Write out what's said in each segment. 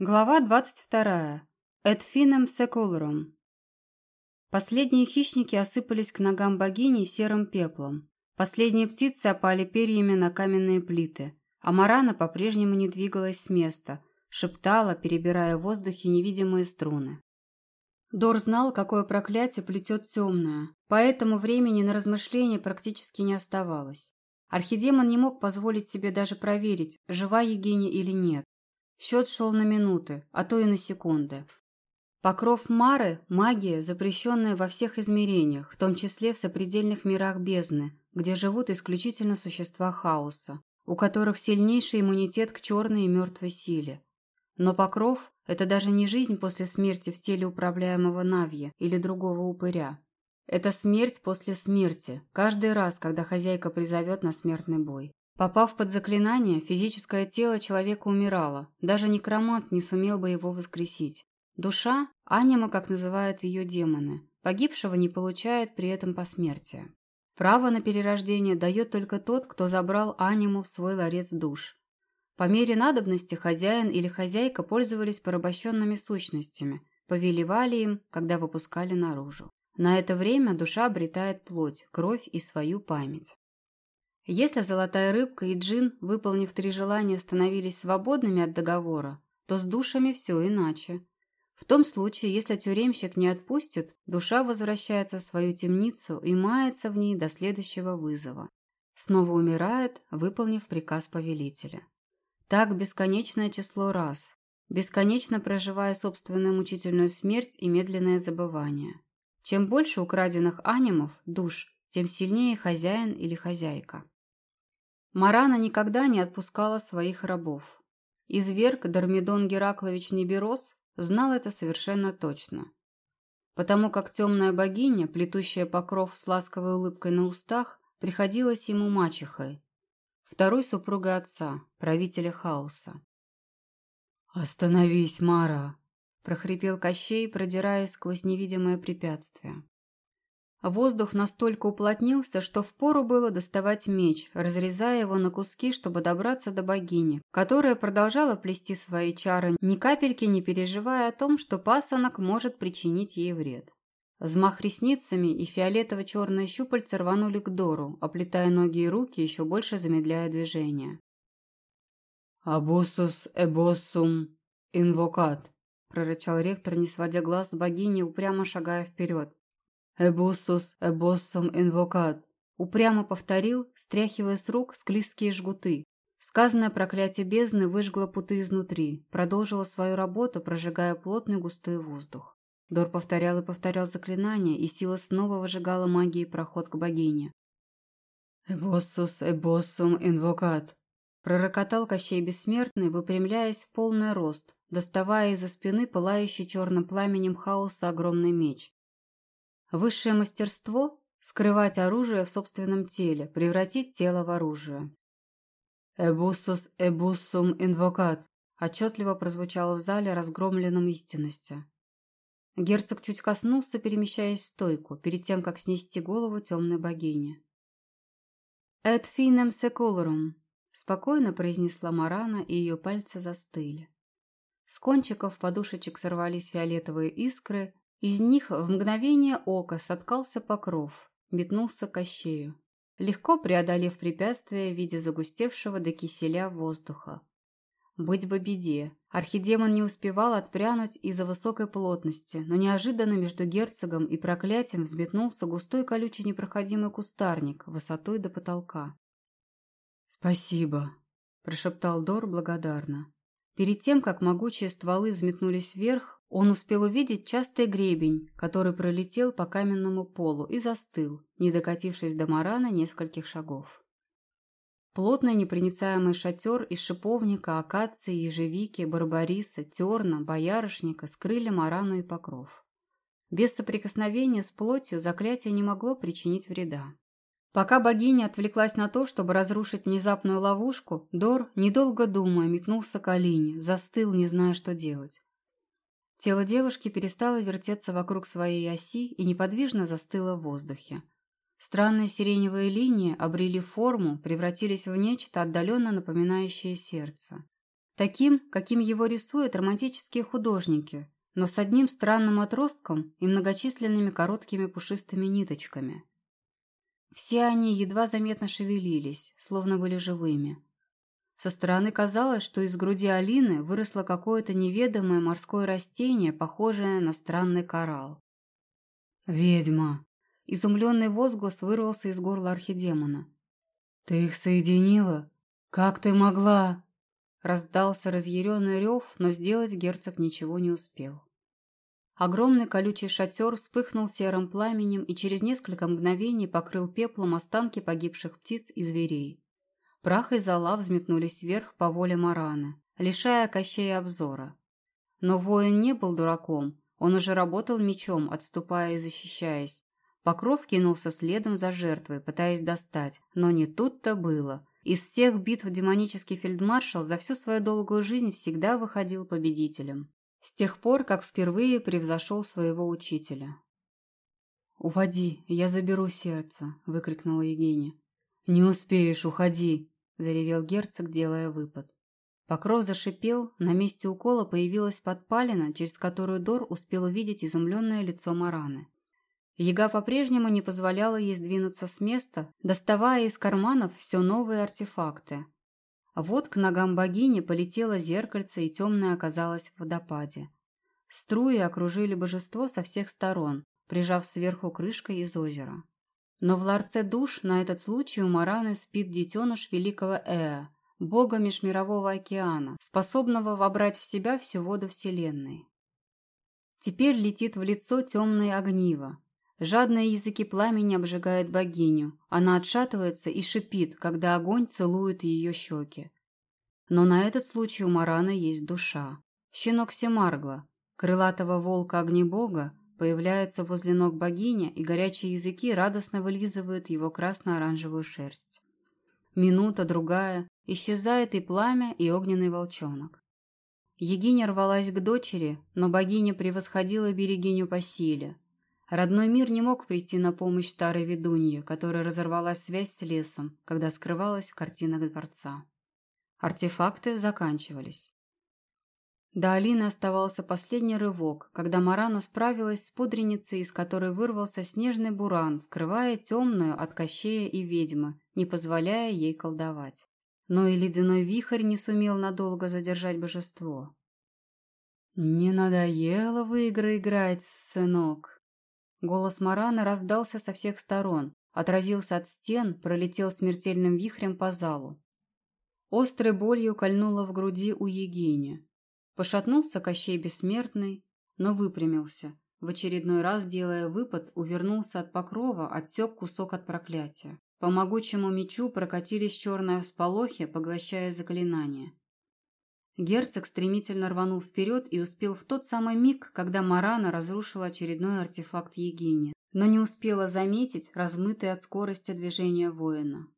Глава 22. Эдфином секулором. Последние хищники осыпались к ногам богини серым пеплом. Последние птицы опали перьями на каменные плиты, а Марана по-прежнему не двигалась с места, шептала, перебирая в воздухе невидимые струны. Дор знал, какое проклятие плетет темное, поэтому времени на размышления практически не оставалось. Архидемон не мог позволить себе даже проверить, жива Егиня или нет. Счет шел на минуты, а то и на секунды. Покров Мары – магия, запрещенная во всех измерениях, в том числе в сопредельных мирах бездны, где живут исключительно существа хаоса, у которых сильнейший иммунитет к черной и мертвой силе. Но покров – это даже не жизнь после смерти в теле управляемого Навья или другого упыря. Это смерть после смерти, каждый раз, когда хозяйка призовет на смертный бой. Попав под заклинание, физическое тело человека умирало, даже некромант не сумел бы его воскресить. Душа, анима, как называют ее демоны, погибшего не получает при этом посмертия. Право на перерождение дает только тот, кто забрал аниму в свой ларец душ. По мере надобности хозяин или хозяйка пользовались порабощенными сущностями, повелевали им, когда выпускали наружу. На это время душа обретает плоть, кровь и свою память. Если золотая рыбка и джин, выполнив три желания, становились свободными от договора, то с душами все иначе. В том случае, если тюремщик не отпустит, душа возвращается в свою темницу и мается в ней до следующего вызова. Снова умирает, выполнив приказ повелителя. Так бесконечное число раз, бесконечно проживая собственную мучительную смерть и медленное забывание. Чем больше украденных анимов, душ, тем сильнее хозяин или хозяйка. Марана никогда не отпускала своих рабов. Изверг Дармидон Гераклович Неберос знал это совершенно точно. Потому как темная богиня, плетущая покров с ласковой улыбкой на устах, приходилась ему мачехой, второй супругой отца, правителя хаоса. «Остановись, Мара!» – прохрипел Кощей, продираясь сквозь невидимое препятствие. Воздух настолько уплотнился, что впору было доставать меч, разрезая его на куски, чтобы добраться до богини, которая продолжала плести свои чары, ни капельки не переживая о том, что пасынок может причинить ей вред. Взмах ресницами и фиолетово-черные щупальца рванули к Дору, оплетая ноги и руки, еще больше замедляя движение. «Абосус эбоссум инвокат», – прорычал ректор, не сводя глаз с богини, упрямо шагая вперед. «Эбуссус эбоссом инвокат», — упрямо повторил, стряхивая с рук склизкие жгуты. Сказанное проклятие бездны выжгло путы изнутри, продолжило свою работу, прожигая плотный густой воздух. Дор повторял и повторял заклинание, и сила снова выжигала магией проход к богине. «Эбоссус эбоссум инвокат», — пророкотал Кощей Бессмертный, выпрямляясь в полный рост, доставая из-за спины пылающий черным пламенем хаоса огромный меч. Высшее мастерство – скрывать оружие в собственном теле, превратить тело в оружие. «Эбуссус эбуссум инвокат», – отчетливо прозвучало в зале разгромленном истинности. Герцог чуть коснулся, перемещаясь в стойку, перед тем, как снести голову темной богини. «Эд финем секулорум», – спокойно произнесла Марана, и ее пальцы застыли. С кончиков подушечек сорвались фиолетовые искры, из них в мгновение ока соткался покров, метнулся кощею, легко преодолев препятствие в виде загустевшего до киселя воздуха. Быть бы беде. Архидемон не успевал отпрянуть из-за высокой плотности, но неожиданно между герцогом и проклятием взметнулся густой колючий непроходимый кустарник высотой до потолка. «Спасибо», – прошептал Дор благодарно. Перед тем, как могучие стволы взметнулись вверх, он успел увидеть частый гребень, который пролетел по каменному полу и застыл, не докатившись до марана нескольких шагов. Плотный непроницаемый шатер из шиповника, акации, ежевики, барбариса, терна, боярышника скрыли марану и покров. Без соприкосновения с плотью заклятие не могло причинить вреда. Пока богиня отвлеклась на то, чтобы разрушить внезапную ловушку, Дор, недолго думая, метнулся к Алине, застыл, не зная, что делать. Тело девушки перестало вертеться вокруг своей оси и неподвижно застыло в воздухе. Странные сиреневые линии обрели форму, превратились в нечто отдаленно напоминающее сердце. Таким, каким его рисуют романтические художники, но с одним странным отростком и многочисленными короткими пушистыми ниточками. Все они едва заметно шевелились, словно были живыми. Со стороны казалось, что из груди Алины выросло какое-то неведомое морское растение, похожее на странный коралл. «Ведьма!» Изумленный возглас вырвался из горла архидемона. «Ты их соединила? Как ты могла?» Раздался разъяренный рев, но сделать герцог ничего не успел. Огромный колючий шатер вспыхнул серым пламенем и через несколько мгновений покрыл пеплом останки погибших птиц и зверей. Прах и зола взметнулись вверх по воле Мараны, лишая Кощея обзора. Но воин не был дураком, он уже работал мечом, отступая и защищаясь. Покров кинулся следом за жертвой, пытаясь достать, но не тут-то было. Из всех битв демонический фельдмаршал за всю свою долгую жизнь всегда выходил победителем. С тех пор, как впервые превзошел своего учителя. «Уводи, я заберу сердце», — выкрикнула Евгения. «Не успеешь, уходи», — заревел герцог, делая выпад. Покров зашипел, на месте укола появилась подпалина, через которую Дор успел увидеть изумленное лицо Мараны. Яга по-прежнему не позволяла ей сдвинуться с места, доставая из карманов все новые артефакты. Вот к ногам богини полетело зеркальце, и темное оказалось в водопаде. Струи окружили божество со всех сторон, прижав сверху крышкой из озера. Но в ларце душ на этот случай у Мараны спит детеныш великого Эа, бога межмирового океана, способного вобрать в себя всю воду Вселенной. Теперь летит в лицо темное огниво. Жадные языки пламени обжигают богиню. Она отшатывается и шипит, когда огонь целует ее щеки. Но на этот случай у Мараны есть душа. Щенок Семаргла, крылатого волка огнебога, появляется возле ног богини, и горячие языки радостно вылизывают его красно-оранжевую шерсть. Минута, другая, исчезает и пламя, и огненный волчонок. Егиня рвалась к дочери, но богиня превосходила берегиню по силе. Родной мир не мог прийти на помощь старой ведунье, которая разорвала связь с лесом, когда скрывалась в картинах дворца. Артефакты заканчивались. До Алины оставался последний рывок, когда Марана справилась с пудреницей, из которой вырвался снежный буран, скрывая темную от кощея и ведьмы, не позволяя ей колдовать. Но и ледяной вихрь не сумел надолго задержать божество. «Не надоело в игры играть, сынок?» Голос Марана раздался со всех сторон, отразился от стен, пролетел смертельным вихрем по залу. Острой болью кольнуло в груди у Егини. Пошатнулся Кощей Бессмертный, но выпрямился. В очередной раз, делая выпад, увернулся от покрова, отсек кусок от проклятия. По могучему мечу прокатились черные всполохи, поглощая заклинание. Герцог стремительно рванул вперед и успел в тот самый миг, когда Марана разрушила очередной артефакт Егини, но не успела заметить размытый от скорости движения воина.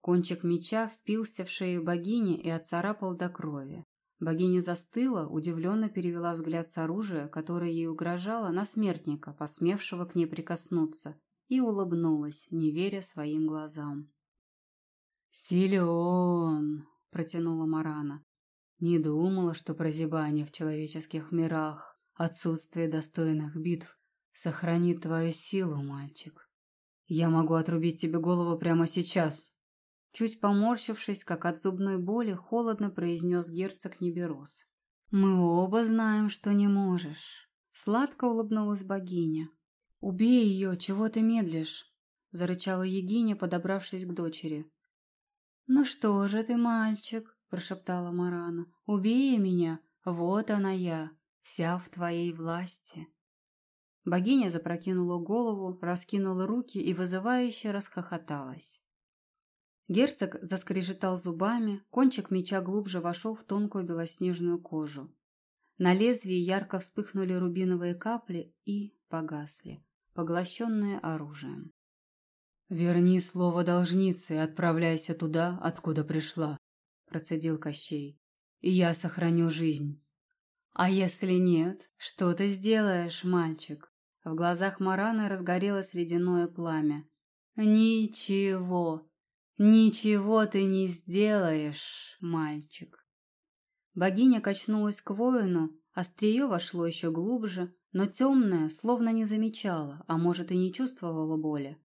Кончик меча впился в шею богини и отцарапал до крови. Богиня застыла, удивленно перевела взгляд с оружия, которое ей угрожало, на смертника, посмевшего к ней прикоснуться, и улыбнулась, не веря своим глазам. «Силен!» – протянула Марана. «Не думала, что прозябание в человеческих мирах, отсутствие достойных битв сохранит твою силу, мальчик. Я могу отрубить тебе голову прямо сейчас, Чуть поморщившись, как от зубной боли, холодно произнес герцог Неберос. «Мы оба знаем, что не можешь». Сладко улыбнулась богиня. «Убей ее, чего ты медлишь?» Зарычала Егиня, подобравшись к дочери. «Ну что же ты, мальчик?» прошептала Марана. «Убей меня, вот она я, вся в твоей власти». Богиня запрокинула голову, раскинула руки и вызывающе расхохоталась. Герцог заскрежетал зубами, кончик меча глубже вошел в тонкую белоснежную кожу. На лезвии ярко вспыхнули рубиновые капли и погасли, поглощенные оружием. «Верни слово должницы и отправляйся туда, откуда пришла», – процедил Кощей. «И я сохраню жизнь». «А если нет, что ты сделаешь, мальчик?» В глазах Мараны разгорелось ледяное пламя. «Ничего!» «Ничего ты не сделаешь, мальчик!» Богиня качнулась к воину, острие вошло еще глубже, но темная словно не замечала, а может и не чувствовала боли.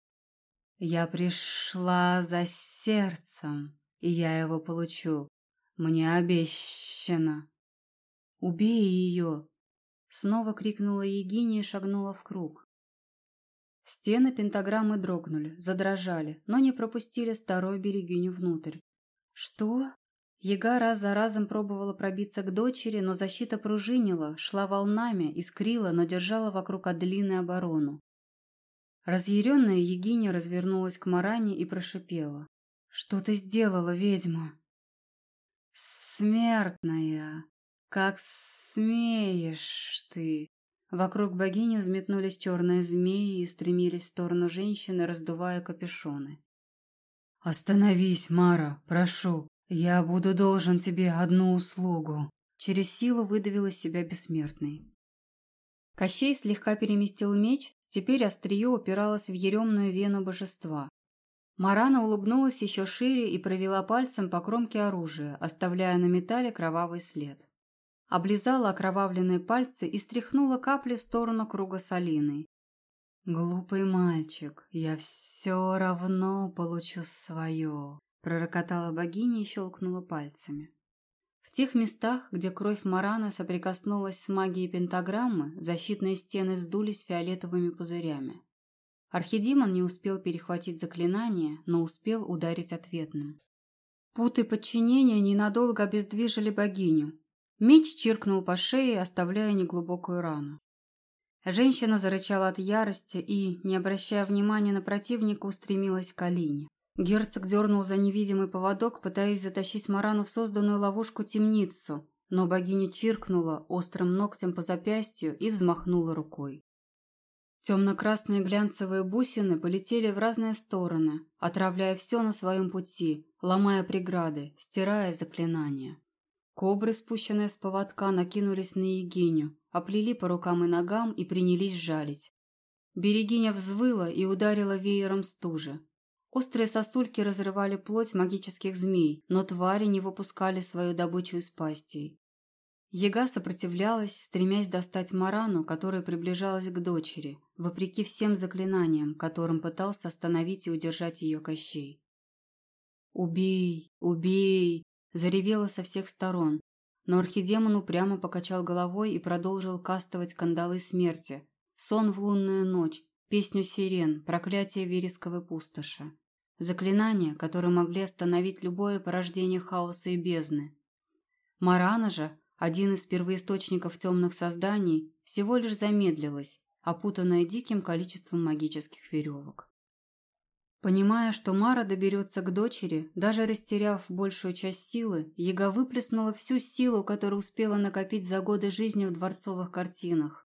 «Я пришла за сердцем, и я его получу. Мне обещано». «Убей ее!» Снова крикнула Егиния и шагнула в круг. Стены пентаграммы дрогнули, задрожали, но не пропустили старую берегиню внутрь. «Что?» Ега раз за разом пробовала пробиться к дочери, но защита пружинила, шла волнами, искрила, но держала вокруг Аделины оборону. Разъяренная Егиня развернулась к Маране и прошипела. «Что ты сделала, ведьма?» «Смертная! Как смеешь ты!» Вокруг богини взметнулись черные змеи и стремились в сторону женщины, раздувая капюшоны. «Остановись, Мара, прошу!» «Я буду должен тебе одну услугу», — через силу выдавил из себя бессмертный. Кощей слегка переместил меч, теперь острие упиралось в еремную вену божества. Марана улыбнулась еще шире и провела пальцем по кромке оружия, оставляя на металле кровавый след. Облизала окровавленные пальцы и стряхнула капли в сторону круга с Алиной. «Глупый мальчик, я все равно получу свое», пророкотала богиня и щелкнула пальцами. В тех местах, где кровь Марана соприкоснулась с магией пентаграммы, защитные стены вздулись фиолетовыми пузырями. Архидемон не успел перехватить заклинание, но успел ударить ответным. Путы подчинения ненадолго обездвижили богиню. Меч чиркнул по шее, оставляя неглубокую рану. Женщина зарычала от ярости и, не обращая внимания на противника, устремилась к Алине. Герцог дернул за невидимый поводок, пытаясь затащить Марану в созданную ловушку-темницу, но богиня чиркнула острым ногтем по запястью и взмахнула рукой. Темно-красные глянцевые бусины полетели в разные стороны, отравляя все на своем пути, ломая преграды, стирая заклинания. Кобры, спущенные с поводка, накинулись на Егиню, оплели по рукам и ногам и принялись жалить. Берегиня взвыла и ударила веером стужи. Острые сосульки разрывали плоть магических змей, но твари не выпускали свою добычу из пастей. Ега сопротивлялась, стремясь достать Марану, которая приближалась к дочери, вопреки всем заклинаниям, которым пытался остановить и удержать ее Кощей. «Убей! Убей!» – заревело со всех сторон, но архидемон упрямо покачал головой и продолжил кастовать кандалы смерти, сон в лунную ночь, песню сирен, проклятие вересковой пустоши. Заклинания, которые могли остановить любое порождение хаоса и бездны. Марана же, один из первоисточников темных созданий, всего лишь замедлилась, опутанная диким количеством магических веревок. Понимая, что Мара доберется к дочери, даже растеряв большую часть силы, Яга выплеснула всю силу, которую успела накопить за годы жизни в дворцовых картинах.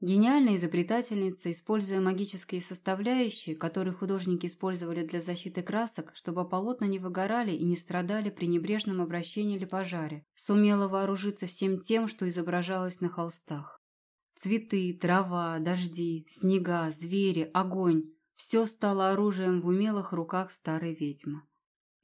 Гениальная изобретательница, используя магические составляющие, которые художники использовали для защиты красок, чтобы полотна не выгорали и не страдали при небрежном обращении или пожаре, сумела вооружиться всем тем, что изображалось на холстах. Цветы, трава, дожди, снега, звери, огонь – все стало оружием в умелых руках старой ведьмы.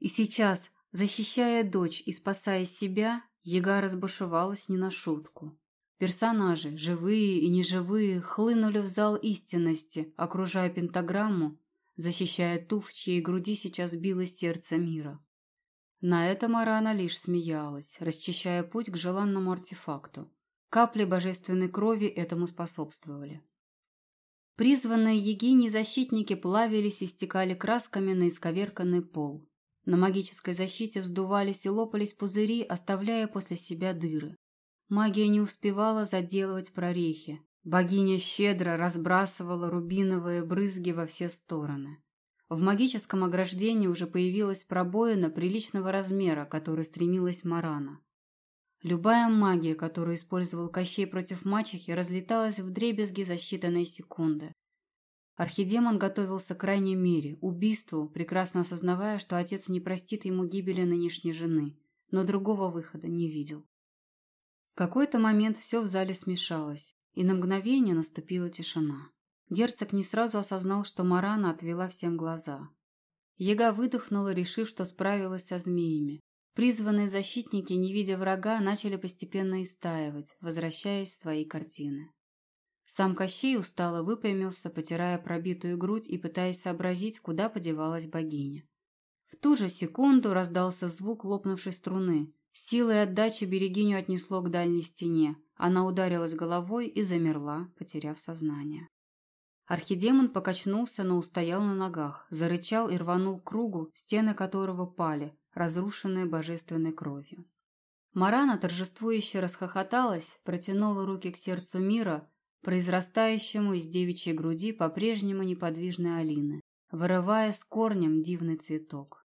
И сейчас, защищая дочь и спасая себя, Яга разбушевалась не на шутку. Персонажи, живые и неживые, хлынули в зал истинности, окружая пентаграмму, защищая ту, в чьей груди сейчас билось сердце мира. На это Марана лишь смеялась, расчищая путь к желанному артефакту. Капли божественной крови этому способствовали. Призванные Егиней защитники плавились и стекали красками на исковерканный пол. На магической защите вздувались и лопались пузыри, оставляя после себя дыры. Магия не успевала заделывать прорехи. Богиня щедро разбрасывала рубиновые брызги во все стороны. В магическом ограждении уже появилась пробоина приличного размера, которой стремилась Марана. Любая магия, которую использовал Кощей против мачехи, разлеталась в дребезги за считанные секунды. Архидемон готовился к крайней мере, убийству, прекрасно осознавая, что отец не простит ему гибели нынешней жены, но другого выхода не видел. В какой-то момент все в зале смешалось, и на мгновение наступила тишина. Герцог не сразу осознал, что Марана отвела всем глаза. Ега выдохнула, решив, что справилась со змеями. Призванные защитники, не видя врага, начали постепенно истаивать, возвращаясь в свои картины. Сам Кощей устало выпрямился, потирая пробитую грудь и пытаясь сообразить, куда подевалась богиня. В ту же секунду раздался звук лопнувшей струны. Силой отдачи берегиню отнесло к дальней стене. Она ударилась головой и замерла, потеряв сознание. Архидемон покачнулся, но устоял на ногах, зарычал и рванул к кругу, стены которого пали, разрушенные божественной кровью. Марана торжествующе расхохоталась, протянула руки к сердцу мира, произрастающему из девичьей груди по-прежнему неподвижной Алины, вырывая с корнем дивный цветок.